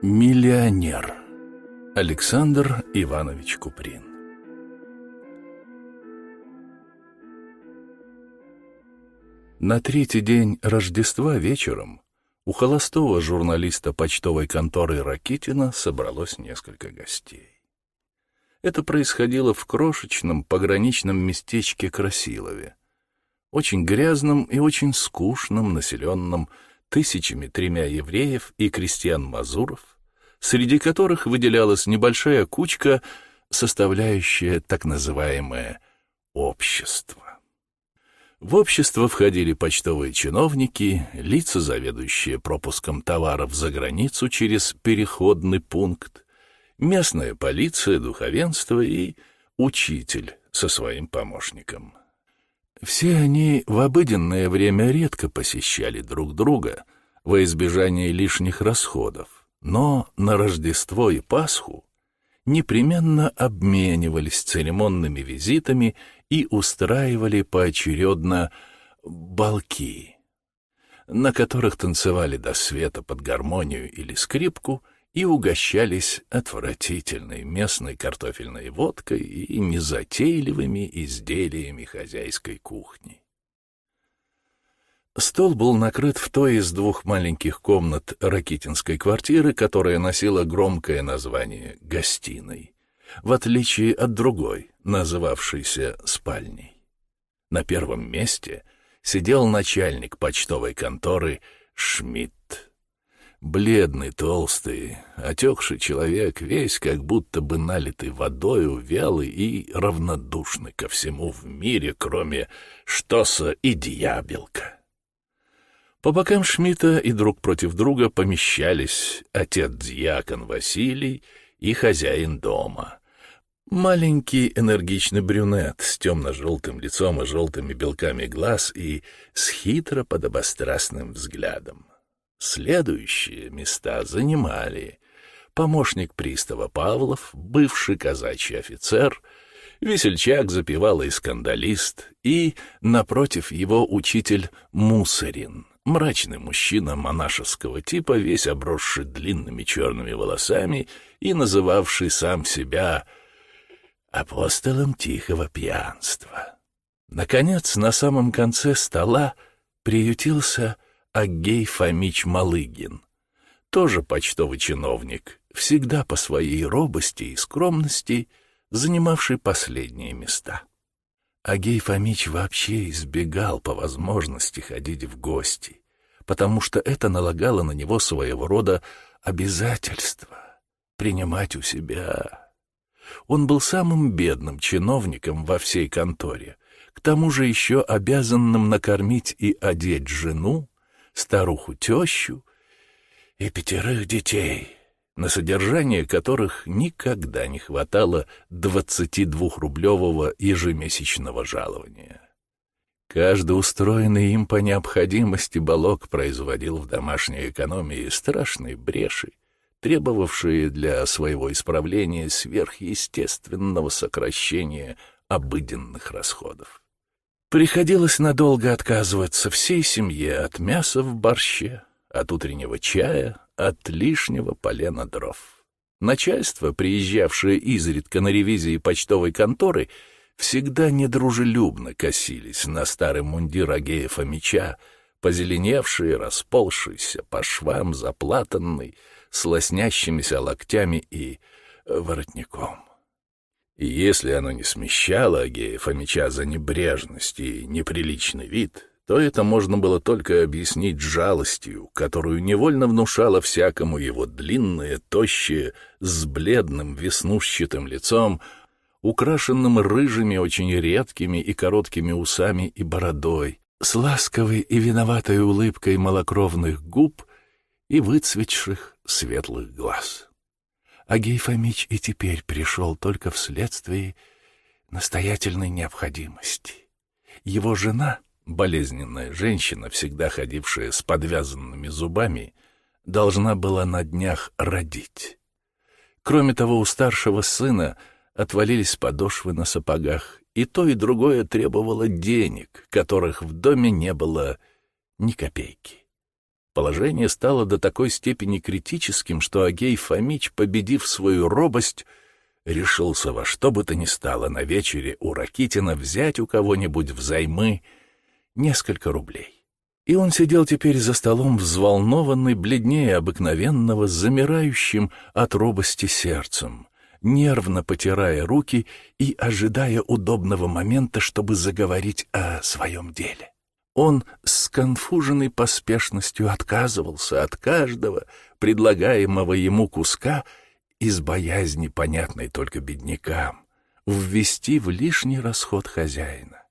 Миллионер Александр Иванович Куприн На третий день Рождества вечером у холостого журналиста почтовой конторы Ракитина собралось несколько гостей. Это происходило в крошечном пограничном местечке Красилове, очень грязном и очень скучном, населенном тысячами тремя евреев и крестьян-мазуров, среди которых выделялась небольшая кучка, составляющая так называемое «общество». В общество входили почтовые чиновники, лица, заведующие пропуском товаров за границу через переходный пункт, местная полиция, духовенство и учитель со своим помощником. Все они в обыденное время редко посещали друг друга во избежание лишних расходов, но на Рождество и Пасху непременно обменивались церемонными визитами и устраивали поочередно балки, на которых танцевали до света под гармонию или скрипку и угощались отвратительной местной картофельной водкой и незатейливыми изделиями хозяйской кухни. Стол был накрыт в той из двух маленьких комнат ракитинской квартиры, которая носила громкое название «гостиной», в отличие от другой, называвшейся «спальней». На первом месте сидел начальник почтовой конторы Шмидт. Бледный, толстый, отекший человек, весь как будто бы налитый водою, вялый и равнодушный ко всему в мире, кроме Штоса и Дьябелка. По бокам Шмидта и друг против друга помещались отец-дьякон Василий и хозяин дома. Маленький энергичный брюнет с темно-желтым лицом и желтыми белками глаз и с хитро подобострастным взглядом. Следующие места занимали помощник пристава Павлов, бывший казачий офицер, весельчак, запевал и скандалист, и, напротив его, учитель Мусорин, мрачный мужчина монашеского типа, весь обросший длинными черными волосами и называвший сам себя апостолом тихого пьянства. Наконец, на самом конце стола приютился Агей Фомич Малыгин, тоже почтовый чиновник, всегда по своей робости и скромности занимавший последние места. Агей Фомич вообще избегал по возможности ходить в гости, потому что это налагало на него своего рода обязательство принимать у себя. Он был самым бедным чиновником во всей конторе, к тому же еще обязанным накормить и одеть жену, старуху-тещу и пятерых детей — на содержание которых никогда не хватало 22-рублевого ежемесячного жалования. Каждый устроенный им по необходимости балок производил в домашней экономии страшные бреши, требовавшие для своего исправления сверхъестественного сокращения обыденных расходов. Приходилось надолго отказываться всей семье от мяса в борще, от утреннего чая, от лишнего полена дров. Начальство, приезжавшее изредка на ревизии почтовой конторы, всегда недружелюбно косились на старый мундир Агея Фомича, позеленевший, расползшийся по швам, заплатанный, с лоснящимися локтями и воротником. И если оно не смещало Агея Фомича за небрежность и неприличный вид, то это можно было только объяснить жалостью, которую невольно внушало всякому его длинное, тощее, с бледным веснушчатым лицом, украшенным рыжими, очень редкими и короткими усами и бородой, с ласковой и виноватой улыбкой малокровных губ и выцветших светлых глаз. Агей Фомич и теперь пришел только вследствие настоятельной необходимости. Его жена — болезненная женщина, всегда ходившая с подвязанными зубами, должна была на днях родить. Кроме того, у старшего сына отвалились подошвы на сапогах, и то и другое требовало денег, которых в доме не было ни копейки. Положение стало до такой степени критическим, что Агей Фомич, победив свою робость, решился во что бы то ни стало на вечере у Ракитина взять у кого-нибудь взаймы несколько рублей. И он сидел теперь за столом взволнованный, бледнее обыкновенного, замирающим от робости сердцем, нервно потирая руки и ожидая удобного момента, чтобы заговорить о своем деле. Он с сконфуженной поспешностью отказывался от каждого предлагаемого ему куска из боязни, понятной только беднякам, ввести в лишний расход хозяина.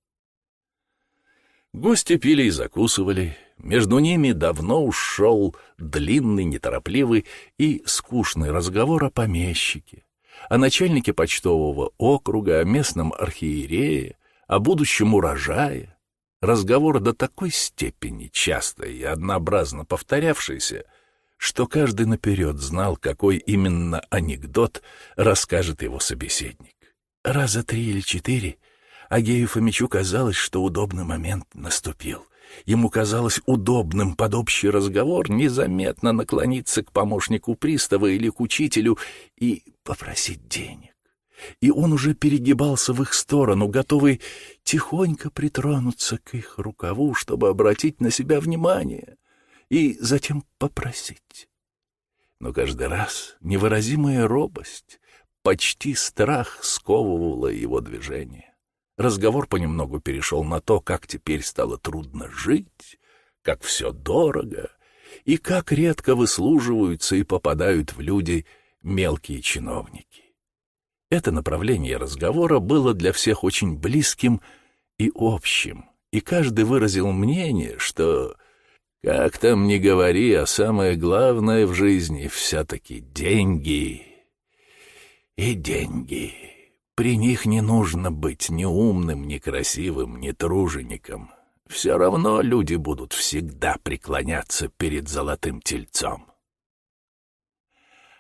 Гости пили и закусывали, между ними давно ушел длинный, неторопливый и скучный разговор о помещике, о начальнике почтового округа, о местном архиерее, о будущем урожае, разговор до такой степени часто и однообразно повторявшийся, что каждый наперед знал, какой именно анекдот расскажет его собеседник. Раза три или четыре Агею Фомичу казалось, что удобный момент наступил. Ему казалось удобным под общий разговор незаметно наклониться к помощнику пристава или к учителю и попросить денег и он уже перегибался в их сторону, готовый тихонько притронуться к их рукаву, чтобы обратить на себя внимание и затем попросить. Но каждый раз невыразимая робость, почти страх сковывала его движение. Разговор понемногу перешел на то, как теперь стало трудно жить, как все дорого и как редко выслуживаются и попадают в люди мелкие чиновники. Это направление разговора было для всех очень близким и общим, и каждый выразил мнение, что, как там ни говори, а самое главное в жизни все-таки деньги и деньги. При них не нужно быть ни умным, ни красивым, ни тружеником. Все равно люди будут всегда преклоняться перед золотым тельцом.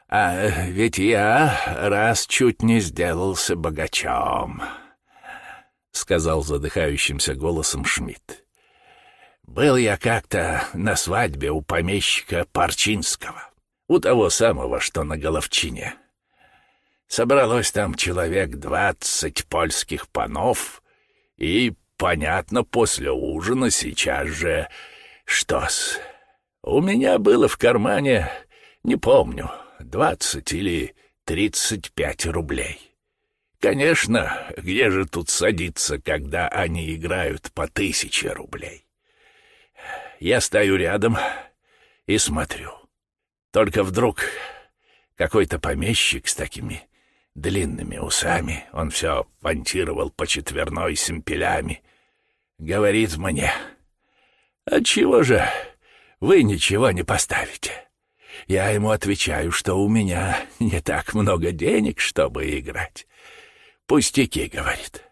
А ведь я раз чуть не сделался богачом, — сказал задыхающимся голосом Шмидт. Был я как-то на свадьбе у помещика Парчинского, у того самого, что на Головчине. Собралось там человек двадцать польских панов, и, понятно, после ужина сейчас же... Что-с, у меня было в кармане, не помню, двадцать или тридцать пять рублей. Конечно, где же тут садиться, когда они играют по тысяче рублей? Я стою рядом и смотрю. Только вдруг какой-то помещик с такими длинными усами, он все понтировал по четверной семпелями, говорит мне, «Отчего же вы ничего не поставите?» Я ему отвечаю, что у меня не так много денег, чтобы играть. «Пустяки», — говорит.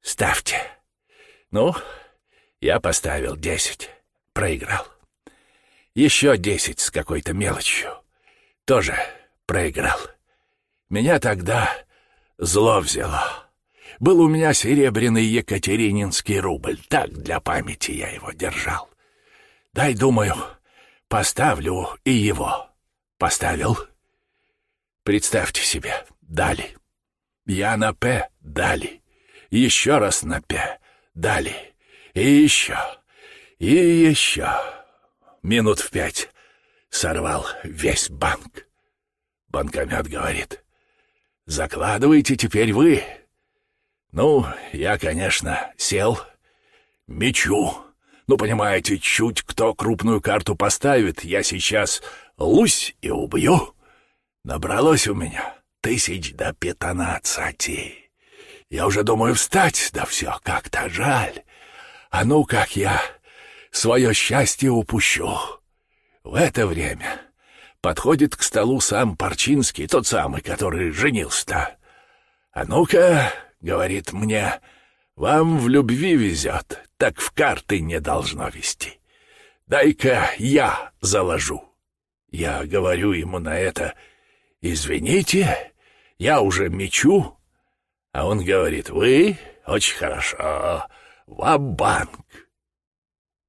«Ставьте». Ну, я поставил десять, проиграл. Еще десять с какой-то мелочью. Тоже проиграл. Меня тогда зло взяло. Был у меня серебряный екатерининский рубль. Так для памяти я его держал. Дай, думаю, Поставлю и его. Поставил. Представьте себе, дали. Я на «П» дали. Еще раз на «П» дали. И еще. И еще. Минут в пять сорвал весь банк. Банкомет говорит. «Закладывайте теперь вы». Ну, я, конечно, сел, мечу. Ну, понимаете, чуть кто крупную карту поставит, я сейчас лусь и убью. Набралось у меня тысяч до пятнадцати. Я уже думаю встать, да все как-то жаль. А ну, как я свое счастье упущу. В это время подходит к столу сам Парчинский, тот самый, который женился-то. «А ну-ка», — говорит мне, — вам в любви везет, так в карты не должно вести. Дай-ка я заложу. Я говорю ему на это, извините, я уже мечу. А он говорит, вы очень хорошо, ва-банк.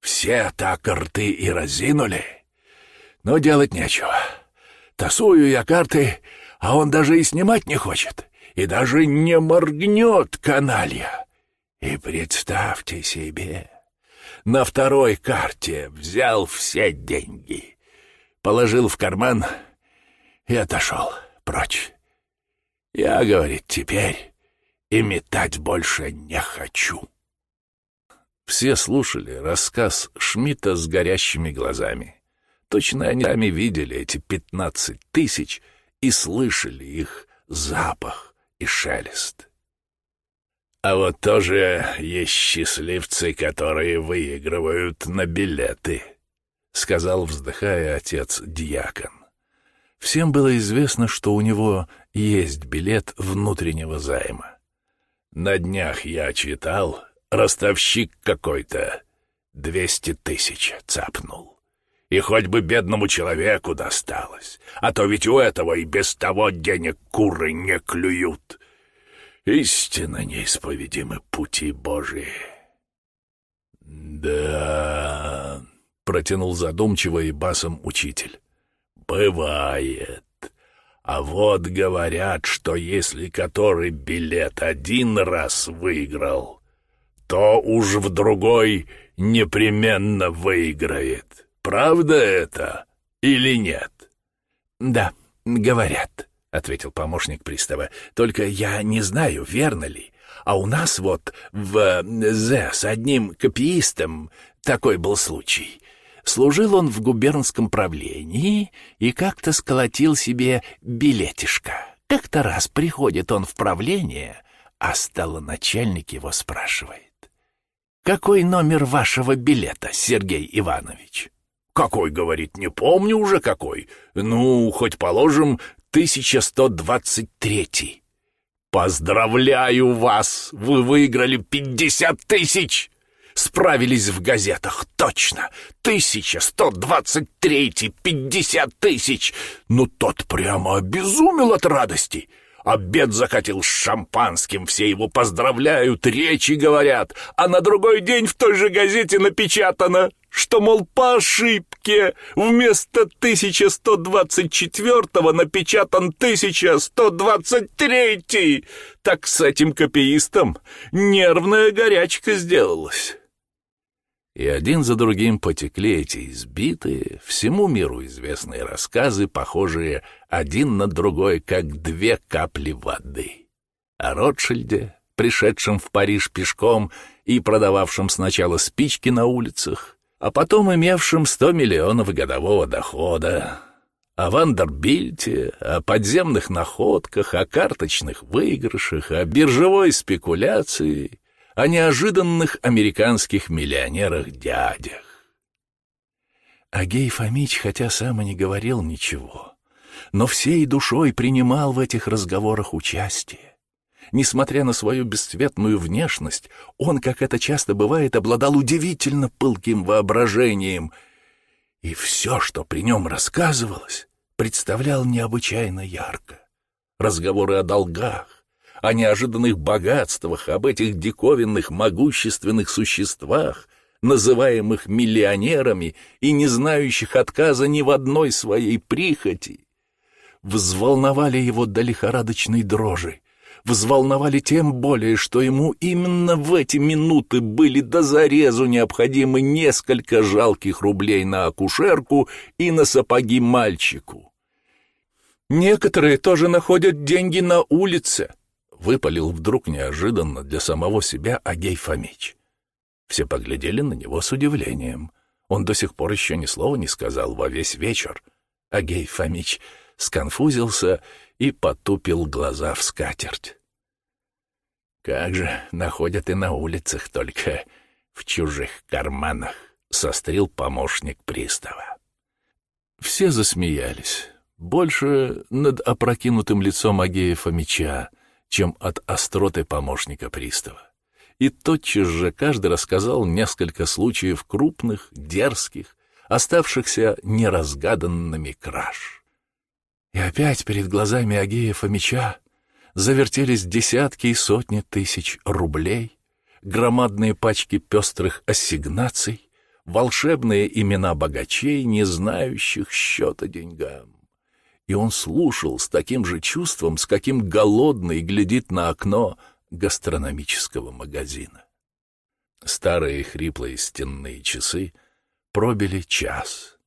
Все так рты и разинули. Но делать нечего. Тасую я карты, а он даже и снимать не хочет, и даже не моргнет каналья. И представьте себе, на второй карте взял все деньги, положил в карман и отошел прочь. Я, говорит, теперь и метать больше не хочу. Все слушали рассказ Шмидта с горящими глазами. Точно они сами видели эти пятнадцать тысяч и слышали их запах и шелест. А вот тоже есть счастливцы, которые выигрывают на билеты, — сказал, вздыхая отец Дьякон. Всем было известно, что у него есть билет внутреннего займа. На днях я читал, ростовщик какой-то двести тысяч цапнул. И хоть бы бедному человеку досталось, а то ведь у этого и без того денег куры не клюют. Истинно неисповедимы пути Божии. «Да...» — протянул задумчиво и басом учитель. «Бывает. А вот говорят, что если который билет один раз выиграл, то уж в другой непременно выиграет. Правда это или нет?» «Да, говорят», — ответил помощник пристава. «Только я не знаю, верно ли. А у нас вот в З с одним копиистом такой был случай. Служил он в губернском правлении и как-то сколотил себе билетишко. Как-то раз приходит он в правление, а столоначальник его спрашивает. «Какой номер вашего билета, Сергей Иванович?» «Какой, — говорит, — не помню уже какой. Ну, хоть положим, 1123. Поздравляю вас! Вы выиграли 50 тысяч! Справились в газетах, точно. 1123, 50 тысяч. Ну, тот прямо обезумел от радости. Обед закатил с шампанским, все его поздравляют, речи говорят, а на другой день в той же газете напечатано, что, мол, по ошибке вместо 1124 напечатан 1123. Так с этим копиистом нервная горячка сделалась. И один за другим потекли эти избитые, всему миру известные рассказы, похожие один на другой, как две капли воды. О Ротшильде, пришедшем в Париж пешком и продававшем сначала спички на улицах, а потом имевшем сто миллионов годового дохода, о Вандербильте, о подземных находках, о карточных выигрышах, о биржевой спекуляции — о неожиданных американских миллионерах-дядях. Агей Фомич, хотя сам и не говорил ничего, но всей душой принимал в этих разговорах участие. Несмотря на свою бесцветную внешность, он, как это часто бывает, обладал удивительно пылким воображением, и все, что при нем рассказывалось, представлял необычайно ярко. Разговоры о долгах, о неожиданных богатствах, об этих диковинных могущественных существах, называемых миллионерами и не знающих отказа ни в одной своей прихоти, взволновали его до лихорадочной дрожи, взволновали тем более, что ему именно в эти минуты были до зарезу необходимы несколько жалких рублей на акушерку и на сапоги мальчику. Некоторые тоже находят деньги на улице, выпалил вдруг неожиданно для самого себя Агей Фомич. Все поглядели на него с удивлением. Он до сих пор еще ни слова не сказал во весь вечер. Агей Фомич сконфузился и потупил глаза в скатерть. «Как же находят и на улицах, только в чужих карманах», — сострил помощник пристава. Все засмеялись. Больше над опрокинутым лицом Агея Фомича, чем от остроты помощника пристава. И тотчас же каждый рассказал несколько случаев крупных, дерзких, оставшихся неразгаданными краж. И опять перед глазами Агея Фомича завертелись десятки и сотни тысяч рублей, громадные пачки пестрых ассигнаций, волшебные имена богачей, не знающих счета деньгам. И он слушал с таким же чувством, с каким голодный глядит на окно гастрономического магазина. Старые хриплые стенные часы пробили час.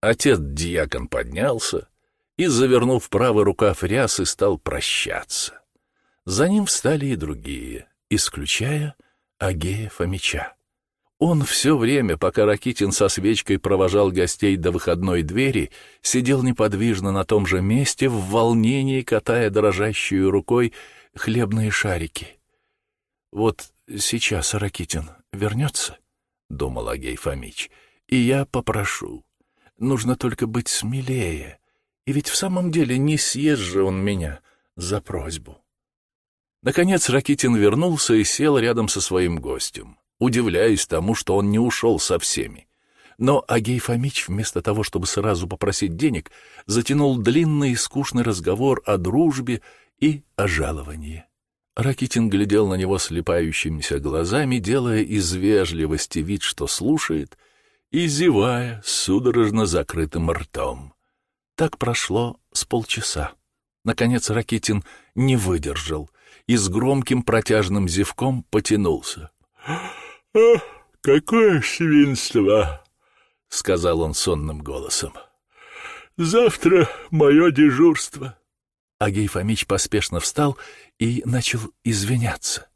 Отец-диакон поднялся и, завернув правый рукав рясы, стал прощаться. За ним встали и другие, исключая Агея Фомича. Он все время, пока Ракитин со свечкой провожал гостей до выходной двери, сидел неподвижно на том же месте, в волнении катая дрожащую рукой хлебные шарики. «Вот сейчас Ракитин вернется», — думал Агей Фомич, — «и я попрошу. Нужно только быть смелее. И ведь в самом деле не съест же он меня за просьбу». Наконец Ракитин вернулся и сел рядом со своим гостем, удивляясь тому, что он не ушел со всеми. Но Агей Фомич, вместо того, чтобы сразу попросить денег, затянул длинный и скучный разговор о дружбе и о жаловании. Ракитин глядел на него слепающимися глазами, делая из вежливости вид, что слушает, и зевая судорожно закрытым ртом. Так прошло с полчаса. Наконец Ракитин не выдержал — и с громким протяжным зевком потянулся. «Ах, какое свинство!» — сказал он сонным голосом. «Завтра мое дежурство». Агей Фомич поспешно встал и начал извиняться.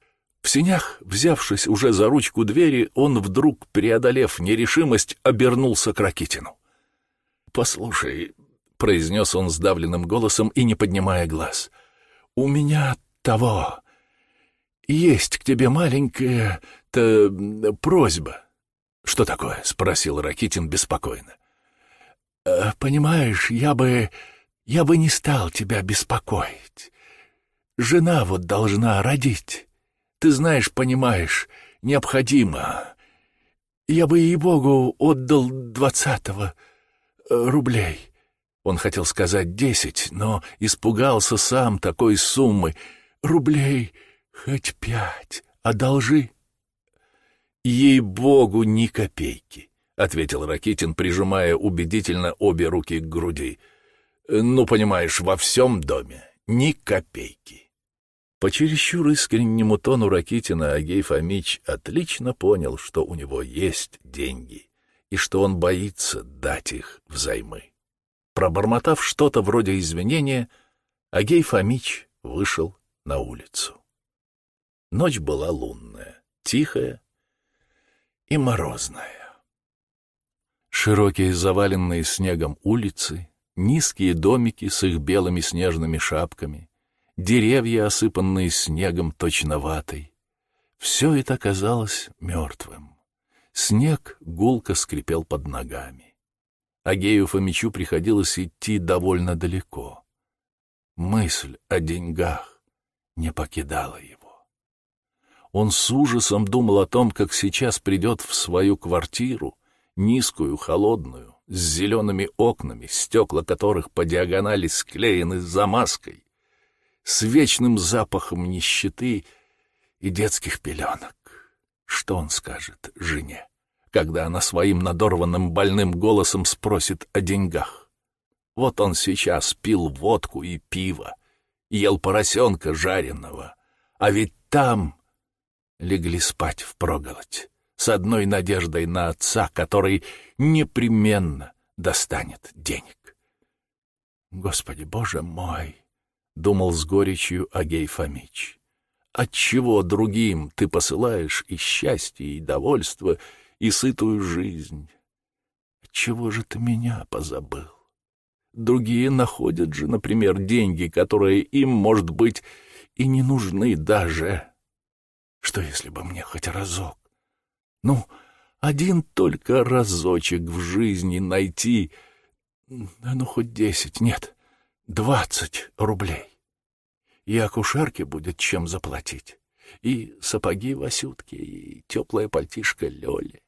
В синях, взявшись уже за ручку двери, он вдруг, преодолев нерешимость, обернулся к Ракитину. «Послушай», — произнес он сдавленным голосом и не поднимая глаз, — «у меня того. Есть к тебе маленькая-то просьба. Что такое? спросил Ракитин беспокойно. «Э, понимаешь, я бы я бы не стал тебя беспокоить. Жена вот должна родить. Ты знаешь, понимаешь, необходимо. Я бы ей-богу отдал двадцатого э, рублей. Он хотел сказать десять, но испугался сам такой суммы — рублей хоть пять, одолжи. Ей-богу, ни копейки, — ответил Ракитин, прижимая убедительно обе руки к груди. Ну, понимаешь, во всем доме ни копейки. По чересчур искреннему тону Ракитина Агей Фомич отлично понял, что у него есть деньги и что он боится дать их взаймы. Пробормотав что-то вроде извинения, Агей Фомич вышел на улицу. Ночь была лунная, тихая и морозная. Широкие заваленные снегом улицы, низкие домики с их белыми снежными шапками, деревья, осыпанные снегом точно ватой. Все это казалось мертвым. Снег гулко скрипел под ногами. Агею Фомичу приходилось идти довольно далеко. Мысль о деньгах, не покидала его. Он с ужасом думал о том, как сейчас придет в свою квартиру, низкую, холодную, с зелеными окнами, стекла которых по диагонали склеены замазкой, с вечным запахом нищеты и детских пеленок. Что он скажет жене, когда она своим надорванным больным голосом спросит о деньгах? Вот он сейчас пил водку и пиво, ел поросенка жареного, а ведь там легли спать впроголодь с одной надеждой на отца, который непременно достанет денег. Господи, Боже мой, думал с горечью Агей Фомич. Отчего другим ты посылаешь и счастье, и довольство, и сытую жизнь? Отчего же ты меня позабыл? Другие находят же, например, деньги, которые им, может быть, и не нужны даже. Что если бы мне хоть разок? Ну, один только разочек в жизни найти, ну, хоть десять, нет, двадцать рублей. И акушерке будет чем заплатить, и сапоги Васютке, и теплая пальтишка Лёле.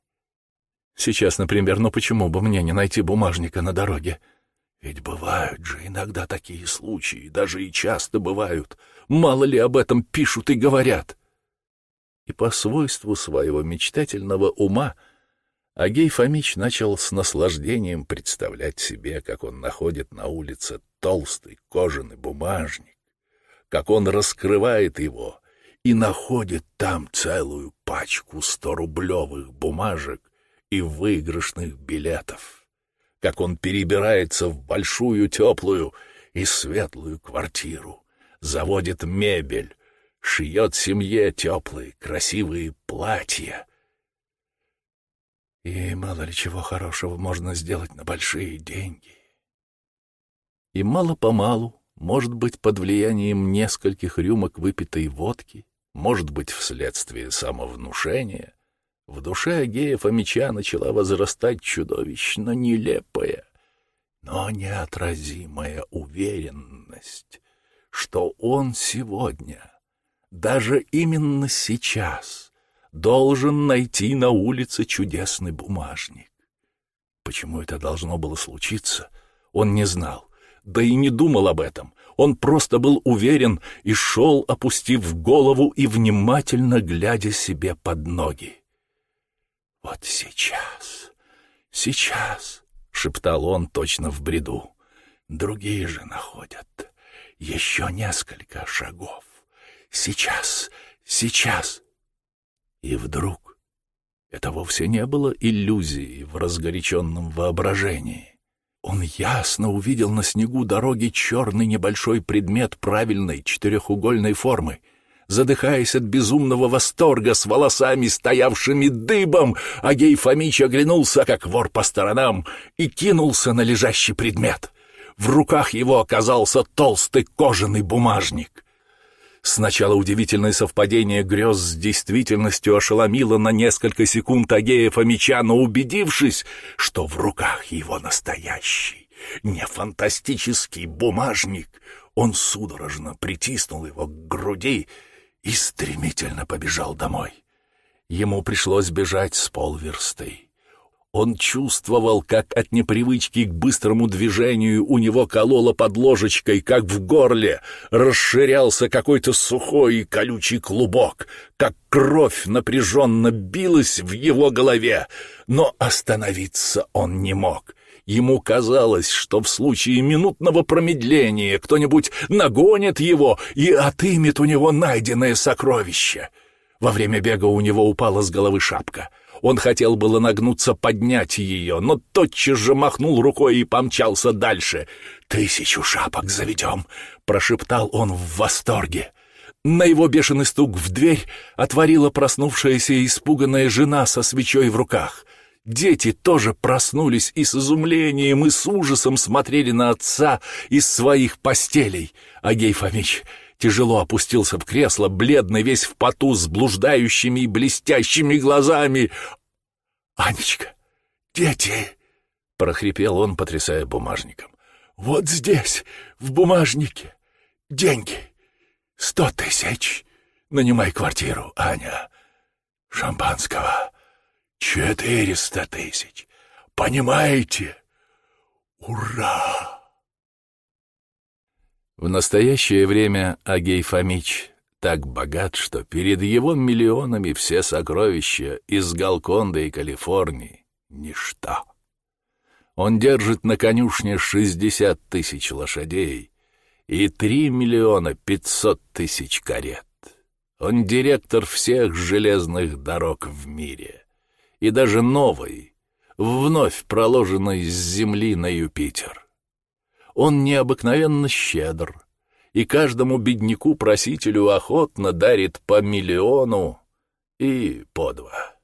Сейчас, например, ну почему бы мне не найти бумажника на дороге? — ведь бывают же иногда такие случаи, даже и часто бывают. Мало ли об этом пишут и говорят. И по свойству своего мечтательного ума Агей Фомич начал с наслаждением представлять себе, как он находит на улице толстый кожаный бумажник, как он раскрывает его и находит там целую пачку сто-рублевых бумажек и выигрышных билетов, как он перебирается в большую теплую и светлую квартиру, заводит мебель, шьет семье теплые красивые платья. И мало ли чего хорошего можно сделать на большие деньги. И мало-помалу, может быть, под влиянием нескольких рюмок выпитой водки, может быть, вследствие самовнушения, в душе Агея Фомича начала возрастать чудовищно нелепая, но неотразимая уверенность, что он сегодня, даже именно сейчас, должен найти на улице чудесный бумажник. Почему это должно было случиться, он не знал, да и не думал об этом. Он просто был уверен и шел, опустив голову и внимательно глядя себе под ноги. «Вот сейчас, сейчас», — шептал он точно в бреду. «Другие же находят. Еще несколько шагов. Сейчас, сейчас». И вдруг это вовсе не было иллюзией в разгоряченном воображении. Он ясно увидел на снегу дороги черный небольшой предмет правильной четырехугольной формы. Задыхаясь от безумного восторга, с волосами, стоявшими дыбом, Агей Фомич оглянулся, как вор по сторонам, и кинулся на лежащий предмет. В руках его оказался толстый кожаный бумажник. Сначала удивительное совпадение грез с действительностью ошеломило на несколько секунд Агея Фомича, но убедившись, что в руках его настоящий, не фантастический бумажник, он судорожно притиснул его к груди и стремительно побежал домой. Ему пришлось бежать с полверсты. Он чувствовал, как от непривычки к быстрому движению у него кололо под ложечкой, как в горле расширялся какой-то сухой и колючий клубок, как кровь напряженно билась в его голове, но остановиться он не мог. Ему казалось, что в случае минутного промедления кто-нибудь нагонит его и отымет у него найденное сокровище. Во время бега у него упала с головы шапка — он хотел было нагнуться поднять ее, но тотчас же махнул рукой и помчался дальше. «Тысячу шапок заведем!» — прошептал он в восторге. На его бешеный стук в дверь отворила проснувшаяся и испуганная жена со свечой в руках. Дети тоже проснулись и с изумлением, и с ужасом смотрели на отца из своих постелей. Агей Фомич тяжело опустился в кресло, бледный, весь в поту, с блуждающими и блестящими глазами. «Анечка! Дети!» — прохрипел он, потрясая бумажником. «Вот здесь, в бумажнике, деньги. Сто тысяч. Нанимай квартиру, Аня. Шампанского. Четыреста тысяч. Понимаете? Ура!» В настоящее время Агей Фомич так богат, что перед его миллионами все сокровища из Галконда и Калифорнии — ничто. Он держит на конюшне шестьдесят тысяч лошадей и три миллиона пятьсот тысяч карет. Он директор всех железных дорог в мире и даже новой, вновь проложенной с Земли на Юпитер. Он необыкновенно щедр, и каждому бедняку-просителю охотно дарит по миллиону и по два.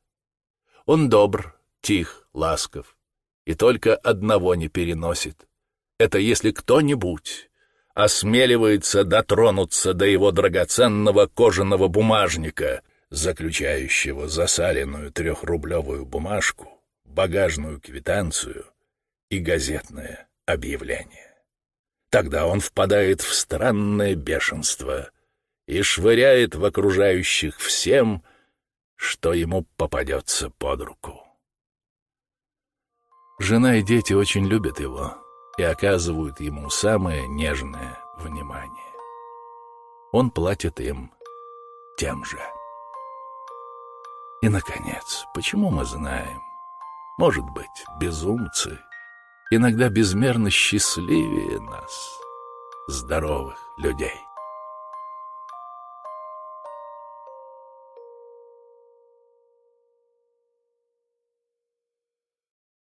Он добр, тих, ласков, и только одного не переносит. Это если кто-нибудь осмеливается дотронуться до его драгоценного кожаного бумажника, заключающего засаленную трехрублевую бумажку, багажную квитанцию и газетное объявление. Тогда он впадает в странное бешенство и швыряет в окружающих всем, что ему попадется под руку. Жена и дети очень любят его и оказывают ему самое нежное внимание. Он платит им тем же. И, наконец, почему мы знаем, может быть, безумцы, иногда безмерно счастливее нас, здоровых людей.